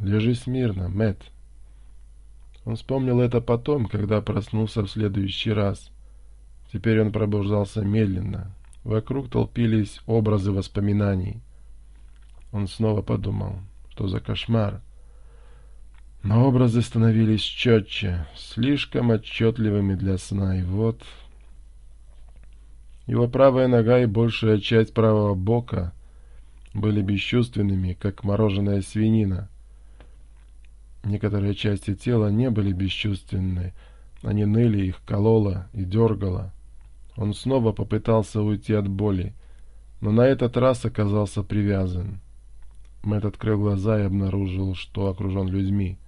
Лежи смирно, Мэтт. Он вспомнил это потом, когда проснулся в следующий раз. Теперь он пробуждался медленно. Вокруг толпились образы воспоминаний. Он снова подумал, что за кошмар. Но образы становились четче, слишком отчетливыми для сна, и вот... Его правая нога и большая часть правого бока были бесчувственными, как мороженая свинина — Некоторые части тела не были бесчувственны, они ныли, их кололо и дергало. Он снова попытался уйти от боли, но на этот раз оказался привязан. Мэтт открыл глаза и обнаружил, что окружен людьми.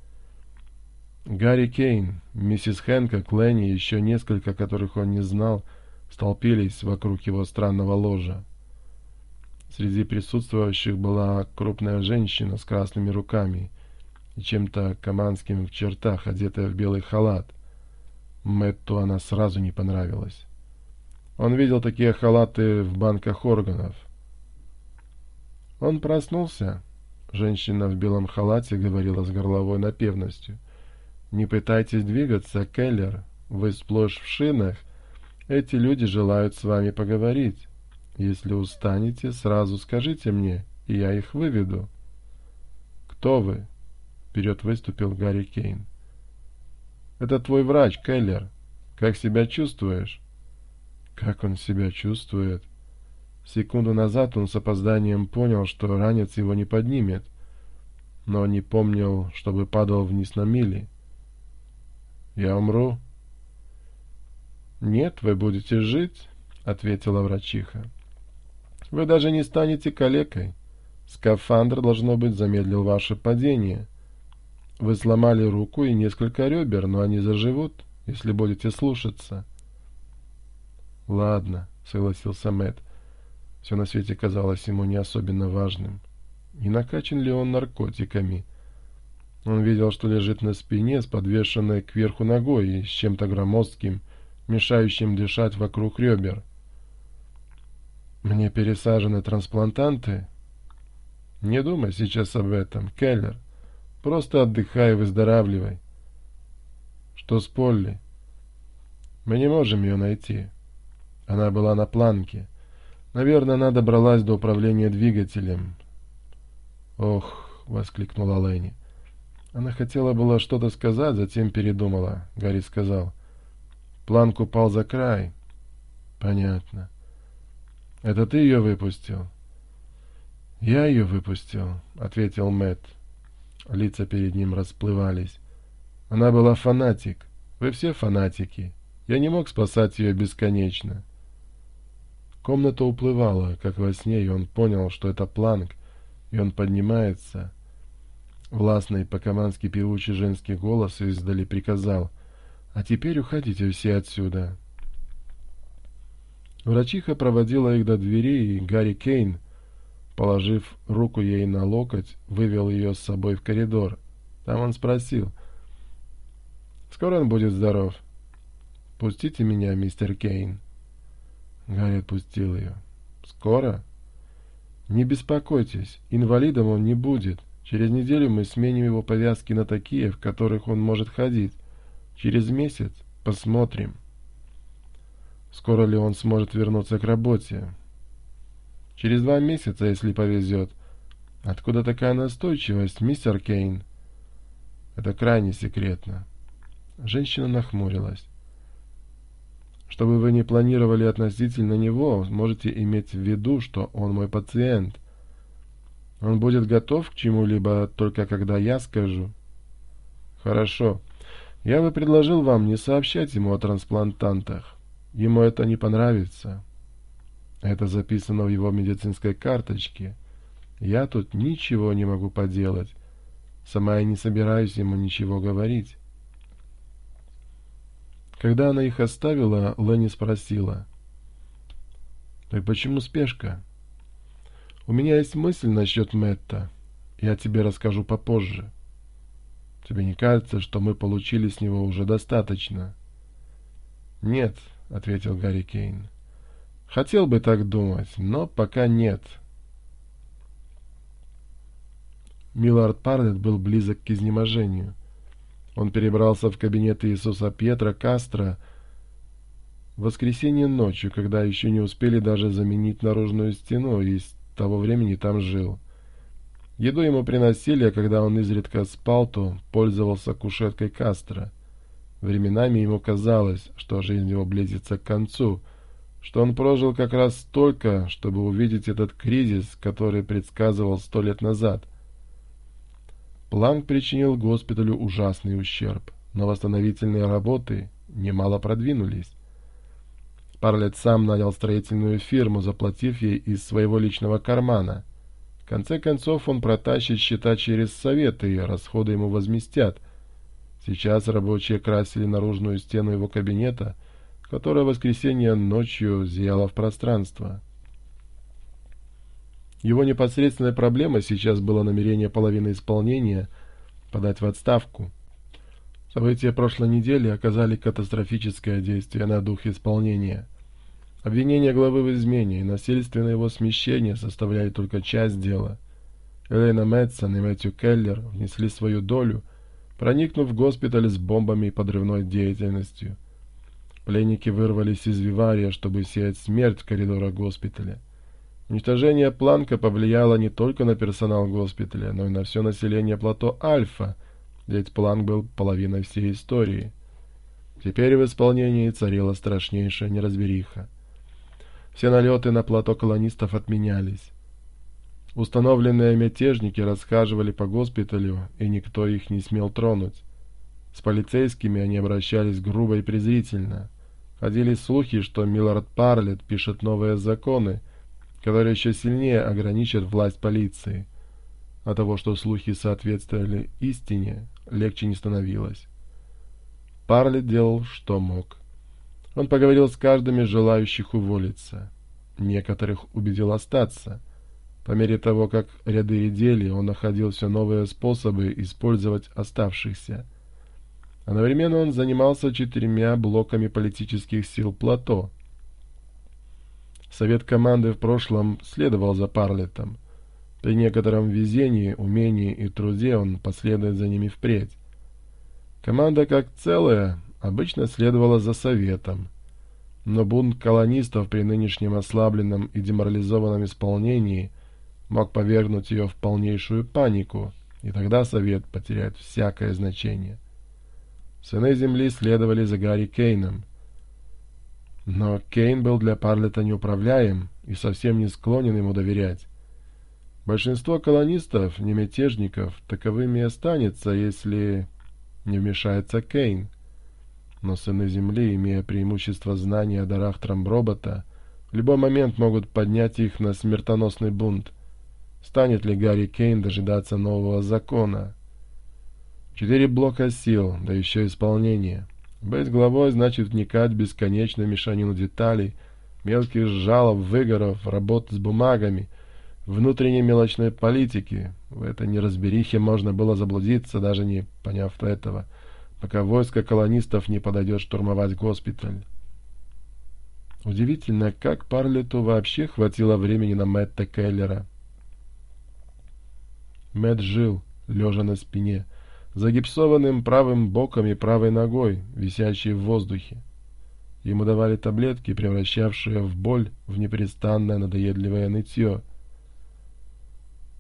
Гарри Кейн, миссис Хэнкок, Ленни и еще несколько, которых он не знал, столпились вокруг его странного ложа. Среди присутствующих была крупная женщина с красными руками — чем-то командским в чертах, одетая в белый халат. Мэтту она сразу не понравилась. Он видел такие халаты в банках органов. Он проснулся. Женщина в белом халате говорила с горловой напевностью. «Не пытайтесь двигаться, Келлер. Вы сплошь в шинах. Эти люди желают с вами поговорить. Если устанете, сразу скажите мне, и я их выведу». «Кто вы?» Вперед выступил Гарри Кейн. «Это твой врач, Келлер. Как себя чувствуешь?» «Как он себя чувствует?» Секунду назад он с опозданием понял, что ранец его не поднимет, но не помнил, чтобы падал вниз на мили. «Я умру?» «Нет, вы будете жить», — ответила врачиха. «Вы даже не станете калекой. Скафандр, должно быть, замедлил ваше падение». Вы сломали руку и несколько ребер, но они заживут, если будете слушаться. Ладно, согласился Мэт. Все на свете казалось ему не особенно важным. Не накачан ли он наркотиками? Он видел, что лежит на спине с подвешенной кверху ногой и с чем-то громоздким, мешающим дышать вокруг ребер. «Мне пересажены трансплантанты?» «Не думай сейчас об этом, Келлер. Просто отдыхай и выздоравливай. Что с Полли? Мы не можем ее найти. Она была на планке. Наверное, она добралась до управления двигателем. Ох, воскликнула Ленни. Она хотела было что-то сказать, затем передумала. Гарри сказал. Планк упал за край. Понятно. Это ты ее выпустил? Я ее выпустил, ответил Мэтт лица перед ним расплывались. Она была фанатик. Вы все фанатики. Я не мог спасать ее бесконечно. Комната уплывала, как во сне, и он понял, что это планк, и он поднимается. Властный, по-комански певучий женский голос издали приказал «А теперь уходите все отсюда». Врачиха проводила их до двери, и Гарри Кейн — Положив руку ей на локоть, вывел ее с собой в коридор. Там он спросил. «Скоро он будет здоров?» «Пустите меня, мистер Кейн». Гарри отпустил ее. «Скоро?» «Не беспокойтесь, инвалидом он не будет. Через неделю мы сменим его повязки на такие, в которых он может ходить. Через месяц посмотрим». «Скоро ли он сможет вернуться к работе?» Через два месяца, если повезет. Откуда такая настойчивость, мистер Кейн? Это крайне секретно. Женщина нахмурилась. Чтобы вы не планировали относительно него, можете иметь в виду, что он мой пациент. Он будет готов к чему-либо только когда я скажу. Хорошо. Я бы предложил вам не сообщать ему о трансплантантах. Ему это не понравится. Это записано в его медицинской карточке. Я тут ничего не могу поделать. Сама я не собираюсь ему ничего говорить. Когда она их оставила, Ленни спросила. «Так почему спешка?» «У меня есть мысль насчет Мэтта. Я тебе расскажу попозже. Тебе не кажется, что мы получили с него уже достаточно?» «Нет», — ответил Гарри Кейн. Хотел бы так думать, но пока нет. Миллард Парлетт был близок к изнеможению. Он перебрался в кабинет Иисуса Пьетра Кастро в воскресенье ночью, когда еще не успели даже заменить наружную стену, и с того времени там жил. Еду ему приносили, а когда он изредка спал, то пользовался кушеткой Кастро. Временами ему казалось, что жизнь его близится к концу — что он прожил как раз столько, чтобы увидеть этот кризис, который предсказывал сто лет назад. План причинил госпиталю ужасный ущерб, но восстановительные работы немало продвинулись. Парлет сам нанял строительную фирму, заплатив ей из своего личного кармана. В конце концов он протащит счета через советы, и расходы ему возместят. Сейчас рабочие красили наружную стену его кабинета — которое воскресенье ночью взяло в пространство. Его непосредственная проблема сейчас было намерение половины исполнения подать в отставку. События прошлой недели оказали катастрофическое действие на дух исполнения. Обвинение главы в измене и насильственное его смещение составляли только часть дела. Элейна Мэтсон и Мэтью Келлер внесли свою долю, проникнув в госпиталь с бомбами и подрывной деятельностью – Пленники вырвались из Вивария, чтобы сеять смерть в коридорах госпиталя. Уничтожение Планка повлияло не только на персонал госпиталя, но и на все население плато Альфа, ведь Планк был половиной всей истории. Теперь в исполнении царила страшнейшая неразбериха. Все налеты на плато колонистов отменялись. Установленные мятежники расхаживали по госпиталю, и никто их не смел тронуть. С полицейскими они обращались грубо и презрительно – Ходили слухи, что Миллард Парлетт пишет новые законы, которые еще сильнее ограничат власть полиции. А того, что слухи соответствовали истине, легче не становилось. Парлетт делал, что мог. Он поговорил с каждым из желающих уволиться. Некоторых убедил остаться. По мере того, как ряды редели, он находил все новые способы использовать оставшихся – Одновременно он занимался четырьмя блоками политических сил Плато. Совет команды в прошлом следовал за Парлетом. При некотором везении, умении и труде он последует за ними впредь. Команда как целая обычно следовала за советом. Но бунт колонистов при нынешнем ослабленном и деморализованном исполнении мог повергнуть ее в полнейшую панику, и тогда совет потеряет всякое значение. Сыны земли следовали за Гарри Кейном. Но Кейн был для Парлета неуправляем и совсем не склонен ему доверять. Большинство колонистов, не мятежников, таковыми и останется, если не вмешается Кейн. Но сыны Земли, имея преимущество знания о дарах Трамбробота, в любой момент могут поднять их на смертоносный бунт. Станет ли Гарри Кейн дожидаться нового закона? Четыре блока сил, да еще исполнение. Быть главой значит вникать в бесконечную мешанину деталей, мелких жалоб, выгоров, работ с бумагами, внутренней мелочной политики. В этой неразберихе можно было заблудиться, даже не поняв этого, пока войско колонистов не подойдет штурмовать госпиталь. Удивительно, как Парлету вообще хватило времени на Мэтта Келлера. Мэтт жил, лежа на спине, — загипсованным правым боком и правой ногой, висящие в воздухе. Ему давали таблетки, превращавшие в боль в непрестанное надоедливое нытье.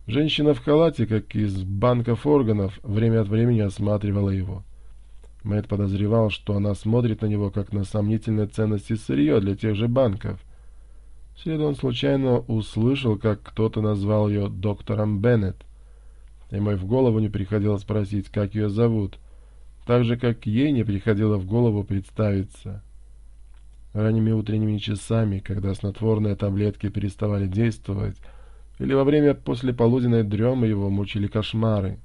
Женщина в халате, как из банков органов, время от времени осматривала его. Мэтт подозревал, что она смотрит на него как на сомнительной ценности сырье для тех же банков. Вслед он случайно услышал, как кто-то назвал ее доктором Беннет. Ему в голову не приходило спросить, как ее зовут, так же, как ей не приходило в голову представиться. Ранними утренними часами, когда снотворные таблетки переставали действовать, или во время послеполуденной дремы его мучили кошмары.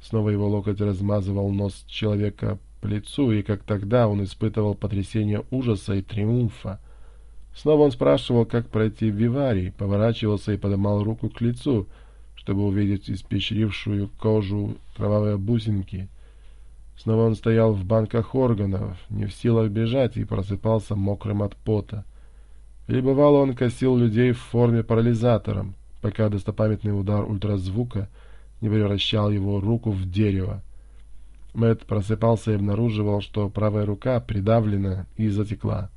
Снова его локоть размазывал нос человека по лицу, и как тогда он испытывал потрясение ужаса и триумфа. Снова он спрашивал, как пройти в Виварий, поворачивался и подымал руку к лицу — чтобы увидеть испещрившую кожу кровавые бусинки. Снова он стоял в банках органов, не в силах бежать, и просыпался мокрым от пота. Или бывало он косил людей в форме парализатором, пока достопамятный удар ультразвука не превращал его руку в дерево. Мэтт просыпался и обнаруживал, что правая рука придавлена и затекла.